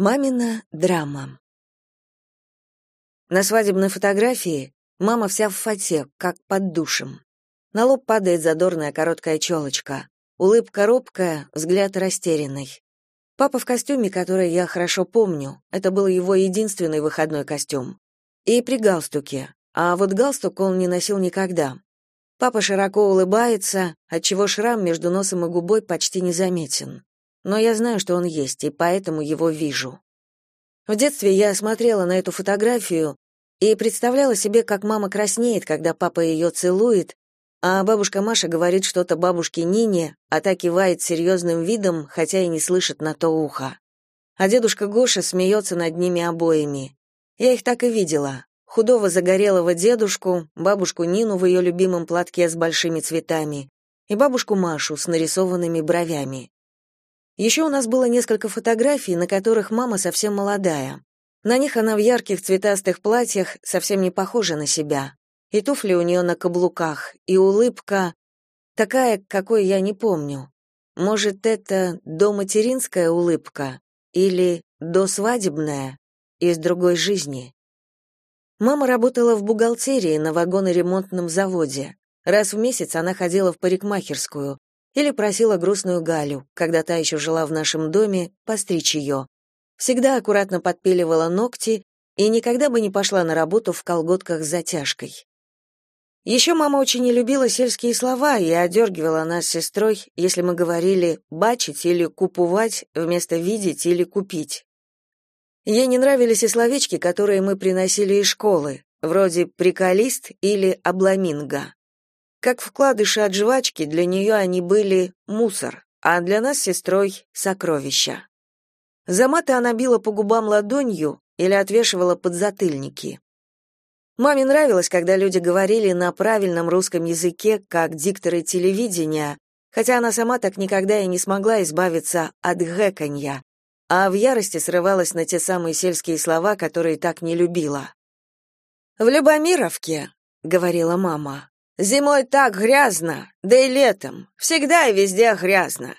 Мамина драма. На свадебной фотографии мама вся в фате, как под душем. На лоб падает задорная короткая челочка. Улыбка робкая, взгляд растерянный. Папа в костюме, который я хорошо помню. Это был его единственный выходной костюм. И при галстуке. А вот галстук он не носил никогда. Папа широко улыбается, отчего шрам между носом и губой почти незаметен но я знаю, что он есть, и поэтому его вижу. В детстве я смотрела на эту фотографию и представляла себе, как мама краснеет, когда папа ее целует, а бабушка Маша говорит что-то бабушке Нине, а та кивает серьезным видом, хотя и не слышит на то ухо. А дедушка Гоша смеется над ними обоими. Я их так и видела. Худого загорелого дедушку, бабушку Нину в ее любимом платке с большими цветами и бабушку Машу с нарисованными бровями. Еще у нас было несколько фотографий, на которых мама совсем молодая. На них она в ярких цветастых платьях совсем не похожа на себя. И туфли у нее на каблуках, и улыбка такая, какой я не помню. Может, это доматеринская улыбка или досвадебная из другой жизни. Мама работала в бухгалтерии на вагоноремонтном заводе. Раз в месяц она ходила в парикмахерскую, или просила грустную Галю, когда та еще жила в нашем доме, постричь ее. Всегда аккуратно подпиливала ногти и никогда бы не пошла на работу в колготках с затяжкой. Еще мама очень не любила сельские слова и одергивала нас с сестрой, если мы говорили «бачить» или «купувать» вместо «видеть» или «купить». Ей не нравились и словечки, которые мы приносили из школы, вроде «приколист» или «обламинго». Как вкладыши от жвачки, для нее они были мусор, а для нас с сестрой — сокровища. За маты она била по губам ладонью или отвешивала подзатыльники. Маме нравилось, когда люди говорили на правильном русском языке, как дикторы телевидения, хотя она сама так никогда и не смогла избавиться от гэканья, а в ярости срывалась на те самые сельские слова, которые так не любила. «В Любомировке», — говорила мама, Зимой так грязно, да и летом. Всегда и везде грязно.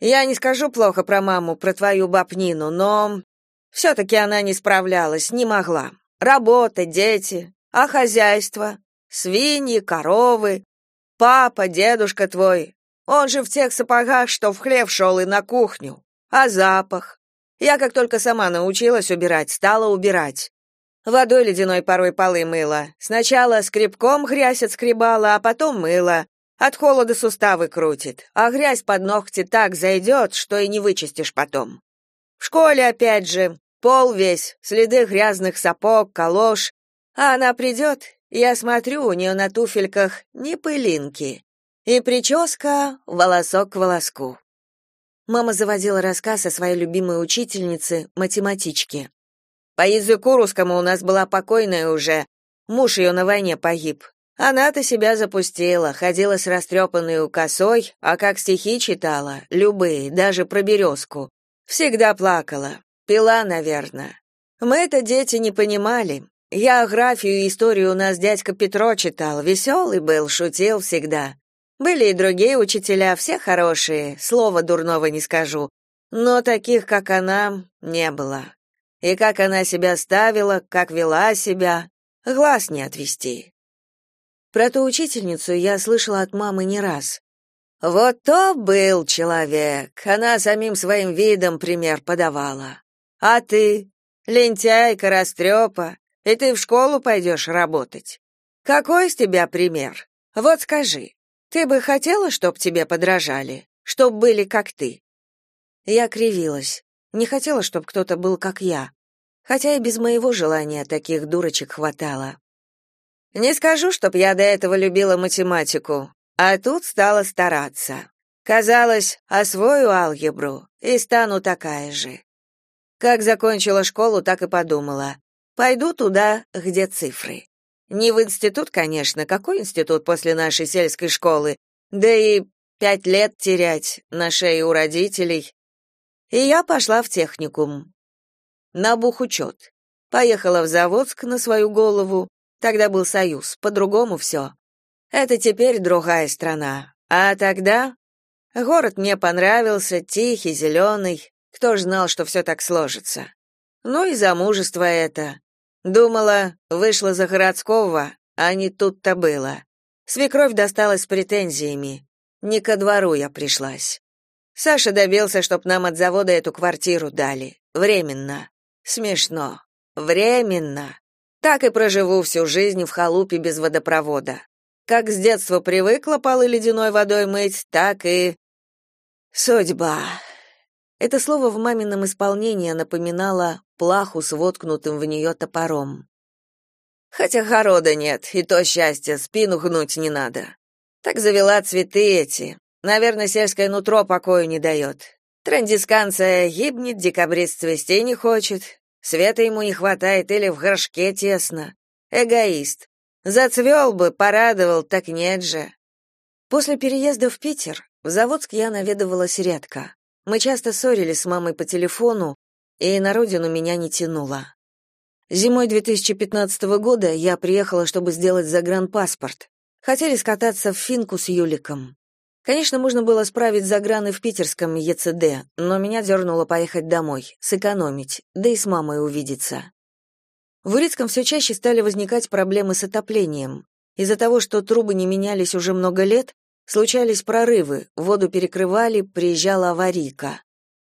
Я не скажу плохо про маму, про твою бабнину, но все-таки она не справлялась, не могла. Работа, дети, а хозяйство? Свиньи, коровы. Папа, дедушка твой. Он же в тех сапогах, что в хлев шел и на кухню. А запах? Я как только сама научилась убирать, стала убирать. Водой ледяной порой полы мыла. Сначала скребком грязь отскребала, а потом мыла. От холода суставы крутит, а грязь под ногти так зайдет, что и не вычистишь потом. В школе опять же, пол весь, следы грязных сапог, калош. А она придет, я смотрю, у нее на туфельках не пылинки. И прическа волосок к волоску. Мама заводила рассказ о своей любимой учительнице, математичке. По языку русскому у нас была покойная уже. Муж ее на войне погиб. Она-то себя запустила, ходила с растрепанной косой, а как стихи читала, любые, даже про березку. Всегда плакала. Пила, наверное. Мы это дети не понимали. Географию и историю у нас дядька Петро читал, веселый был, шутил всегда. Были и другие учителя, все хорошие, слова дурного не скажу. Но таких, как она, не было. И как она себя ставила, как вела себя, глаз не отвести. Про ту учительницу я слышала от мамы не раз. Вот то был человек, она самим своим видом пример подавала. А ты, лентяйка, растрепа, и ты в школу пойдешь работать. Какой из тебя пример? Вот скажи, ты бы хотела, чтоб тебе подражали, чтоб были как ты? Я кривилась. Не хотела, чтобы кто-то был как я. Хотя и без моего желания таких дурочек хватало. Не скажу, чтоб я до этого любила математику, а тут стала стараться. Казалось, освою алгебру и стану такая же. Как закончила школу, так и подумала. Пойду туда, где цифры. Не в институт, конечно, какой институт после нашей сельской школы? Да и пять лет терять на шее у родителей. И я пошла в техникум. На бухучет. Поехала в Заводск на свою голову. Тогда был союз, по-другому все. Это теперь другая страна. А тогда город мне понравился, тихий, зеленый. Кто ж знал, что все так сложится? Ну и замужество это. Думала, вышла за городского, а не тут-то было. Свекровь досталась претензиями. Не ко двору я пришлась. Саша добился, чтоб нам от завода эту квартиру дали. Временно. Смешно. Временно. Так и проживу всю жизнь в халупе без водопровода. Как с детства привыкла полы ледяной водой мыть, так и... Судьба. Это слово в мамином исполнении напоминало плаху с воткнутым в нее топором. Хотя города нет, и то счастье, спину гнуть не надо. Так завела цветы эти. Наверное, сельское нутро покою не дает. Трандисканция гибнет, декабрист цвести не хочет. Света ему не хватает или в горшке тесно. Эгоист. Зацвел бы, порадовал, так нет же. После переезда в Питер в Заводск я наведывалась редко. Мы часто ссорились с мамой по телефону, и на родину меня не тянуло. Зимой 2015 года я приехала, чтобы сделать загранпаспорт. Хотели скататься в Финку с Юликом. Конечно, можно было справить заграны в питерском ЕЦД, но меня дернуло поехать домой, сэкономить, да и с мамой увидеться. В Урицком все чаще стали возникать проблемы с отоплением. Из-за того, что трубы не менялись уже много лет, случались прорывы, воду перекрывали, приезжала аварийка.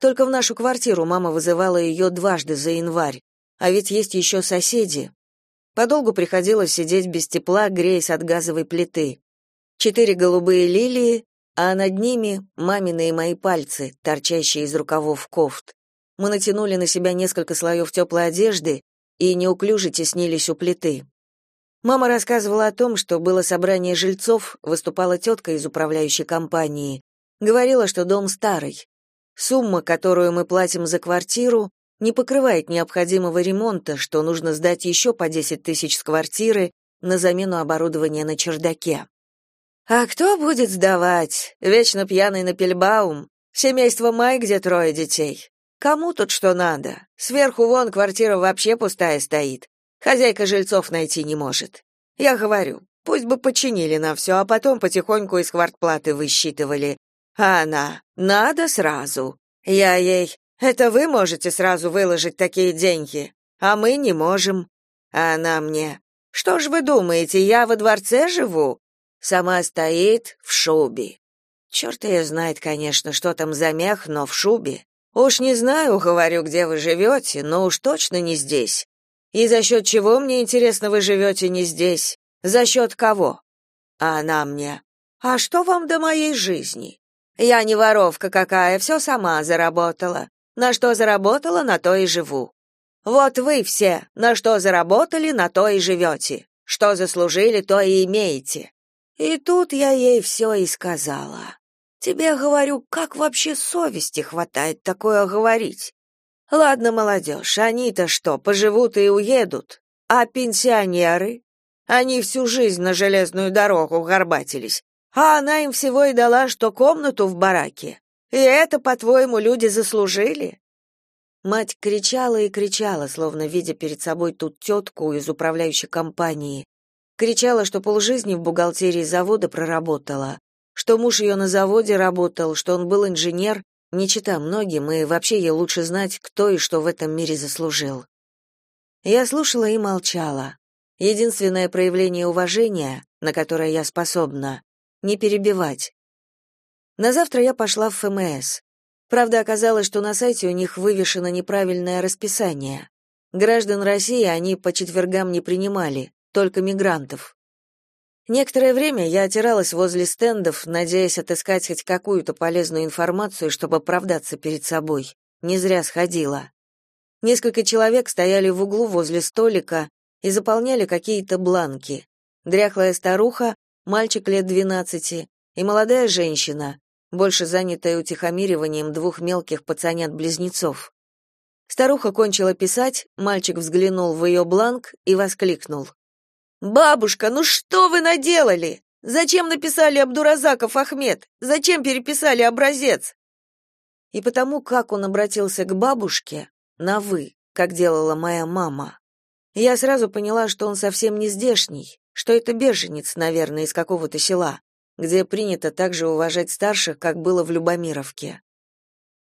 Только в нашу квартиру мама вызывала ее дважды за январь, а ведь есть еще соседи. Подолгу приходилось сидеть без тепла, греясь от газовой плиты. Четыре голубые лилии, а над ними мамины и мои пальцы, торчащие из рукавов кофт. Мы натянули на себя несколько слоев теплой одежды и неуклюже теснились у плиты. Мама рассказывала о том, что было собрание жильцов, выступала тетка из управляющей компании. Говорила, что дом старый. Сумма, которую мы платим за квартиру, не покрывает необходимого ремонта, что нужно сдать еще по 10 тысяч с квартиры на замену оборудования на чердаке. А кто будет сдавать? Вечно пьяный Напельбаум, семейство Май, где трое детей. Кому тут что надо? Сверху вон квартира вообще пустая стоит. Хозяйка жильцов найти не может. Я говорю, пусть бы починили на все, а потом потихоньку из квартплаты высчитывали. А она, надо сразу. Я ей, это вы можете сразу выложить такие деньги, а мы не можем. А она мне: "Что ж вы думаете, я во дворце живу?" Сама стоит в шубе. Черт ее знает, конечно, что там за мех, но в шубе. Уж не знаю, говорю, где вы живете, но уж точно не здесь. И за счет чего, мне интересно, вы живете не здесь? За счет кого? А она мне: "А что вам до моей жизни? Я не воровка какая, все сама заработала. На что заработала, на то и живу. Вот вы все, на что заработали, на то и живете. Что заслужили, то и имеете. И тут я ей все и сказала. Тебе говорю, как вообще совести хватает такое говорить? Ладно, молодежь, они-то что, поживут и уедут? А пенсионеры? Они всю жизнь на железную дорогу горбатились. А она им всего и дала, что комнату в бараке. И это, по-твоему, люди заслужили? Мать кричала и кричала, словно видя перед собой тут тетку из управляющей компании. Кричала, что полжизни в бухгалтерии завода проработала, что муж ее на заводе работал, что он был инженер, не чита многим, и вообще ей лучше знать, кто и что в этом мире заслужил. Я слушала и молчала. Единственное проявление уважения, на которое я способна, не перебивать, на завтра я пошла в ФМС. Правда, оказалось, что на сайте у них вывешено неправильное расписание. Граждан России они по четвергам не принимали, только мигрантов. Некоторое время я отиралась возле стендов, надеясь отыскать хоть какую-то полезную информацию, чтобы оправдаться перед собой. Не зря сходила. Несколько человек стояли в углу возле столика и заполняли какие-то бланки. Дряхлая старуха, мальчик лет двенадцати и молодая женщина, больше занятая утихомириванием двух мелких пацанят-близнецов. Старуха кончила писать, мальчик взглянул в ее бланк и воскликнул. «Бабушка, ну что вы наделали? Зачем написали Абдуразаков Ахмед? Зачем переписали образец?» И потому, как он обратился к бабушке, на «вы», как делала моя мама, я сразу поняла, что он совсем не здешний, что это беженец, наверное, из какого-то села где принято также уважать старших, как было в Любомировке.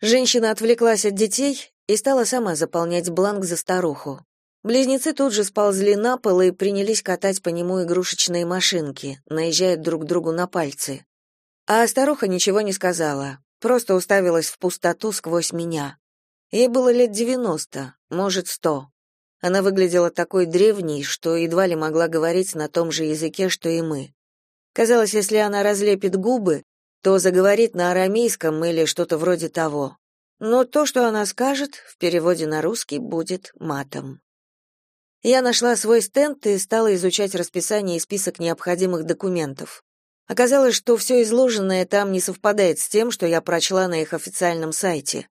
Женщина отвлеклась от детей и стала сама заполнять бланк за старуху. Близнецы тут же сползли на пол и принялись катать по нему игрушечные машинки, наезжая друг другу на пальцы. А старуха ничего не сказала, просто уставилась в пустоту сквозь меня. Ей было лет девяносто, может, сто. Она выглядела такой древней, что едва ли могла говорить на том же языке, что и мы. Казалось, если она разлепит губы, то заговорит на арамейском или что-то вроде того. Но то, что она скажет, в переводе на русский будет матом. Я нашла свой стенд и стала изучать расписание и список необходимых документов. Оказалось, что все изложенное там не совпадает с тем, что я прочла на их официальном сайте.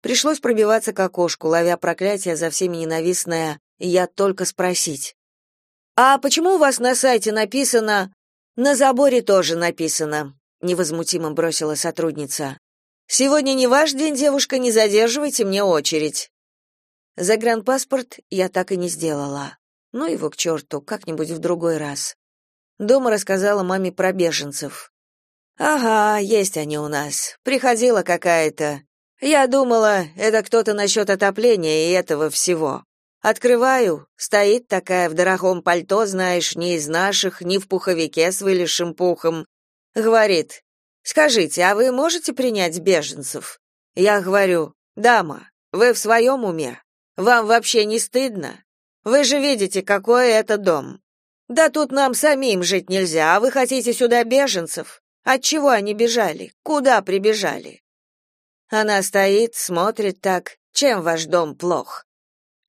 Пришлось пробиваться к окошку, ловя проклятие за всеми ненавистное «я только спросить». «А почему у вас на сайте написано...» «На заборе тоже написано», — невозмутимо бросила сотрудница. «Сегодня не ваш день, девушка, не задерживайте мне очередь». Загранпаспорт я так и не сделала. Ну его к черту, как-нибудь в другой раз. Дома рассказала маме про беженцев. «Ага, есть они у нас. Приходила какая-то. Я думала, это кто-то насчет отопления и этого всего. Открываю, стоит такая в дорогом пальто, знаешь, не из наших, не в пуховике с вылезшим пухом. Говорит, «Скажите, а вы можете принять беженцев?» Я говорю, «Дама, вы в своем уме? Вам вообще не стыдно? Вы же видите, какой это дом. Да тут нам самим жить нельзя, а вы хотите сюда беженцев? От чего они бежали? Куда прибежали? Она стоит, смотрит так. Чем ваш дом плох?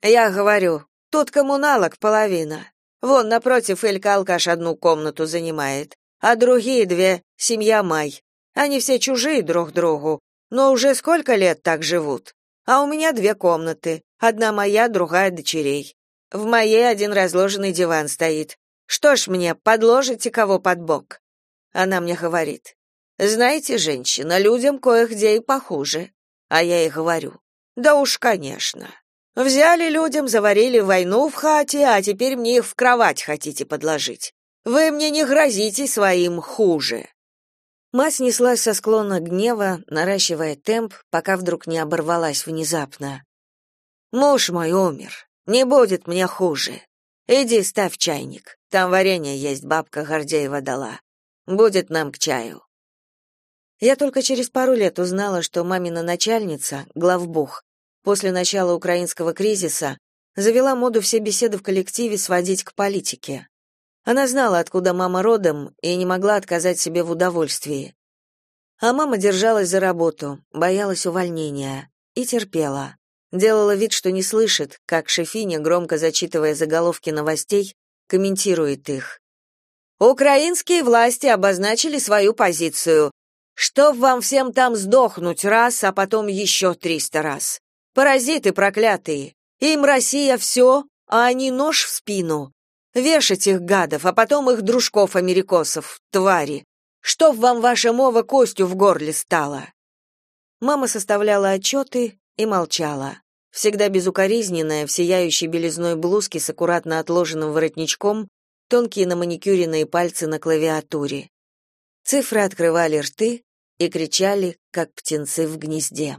Я говорю, тут коммуналок половина. Вон напротив Элька алкаш одну комнату занимает, а другие две — семья Май. Они все чужие друг другу, но уже сколько лет так живут. А у меня две комнаты, одна моя, другая дочерей. В моей один разложенный диван стоит. Что ж мне, подложите кого под бок? Она мне говорит: "Знаете, женщина, людям кое-где и похуже". А я ей говорю: "Да уж, конечно. Взяли людям, заварили войну в хате, а теперь мне их в кровать хотите подложить. Вы мне не грозите своим хуже". Мать неслась со склона гнева, наращивая темп, пока вдруг не оборвалась внезапно. «Муж мой умер. Не будет мне хуже. Иди ставь чайник. Там варенье есть, бабка Гордеева дала. Будет нам к чаю». Я только через пару лет узнала, что мамина начальница, главбух, после начала украинского кризиса, завела моду все беседы в коллективе сводить к политике. Она знала, откуда мама родом, и не могла отказать себе в удовольствии. А мама держалась за работу, боялась увольнения и терпела. Делала вид, что не слышит, как Шефиня, громко зачитывая заголовки новостей, комментирует их. Украинские власти обозначили свою позицию. Что вам всем там сдохнуть раз, а потом еще триста раз. Паразиты проклятые. Им Россия все, а они нож в спину. Вешать их гадов, а потом их дружков-америкосов, твари. Чтоб вам ваша мова костью в горле стала. Мама составляла отчеты и молчала. Всегда безукоризненная, в сияющей белизной блузке с аккуратно отложенным воротничком, тонкие на маникюренные пальцы на клавиатуре. Цифры открывали рты и кричали, как птенцы в гнезде.